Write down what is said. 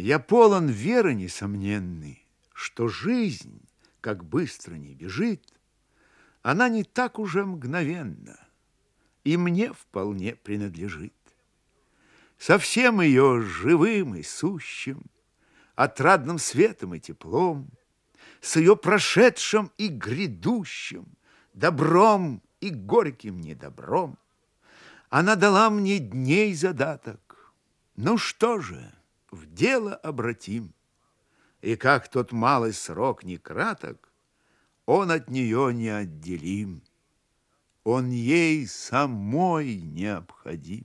Я полон веры несомненной, что жизнь, как быстро не бежит, она не так уже мгновенна и мне вполне принадлежит. Со всем ее живым и сущим, отрадным светом и теплом, с ее прошедшим и грядущим, добром и горьким недобром, она дала мне дней задаток. Ну что же, в дело обратим. И как тот малый срок не краток, он от нее неотделим. Он ей самой необходим.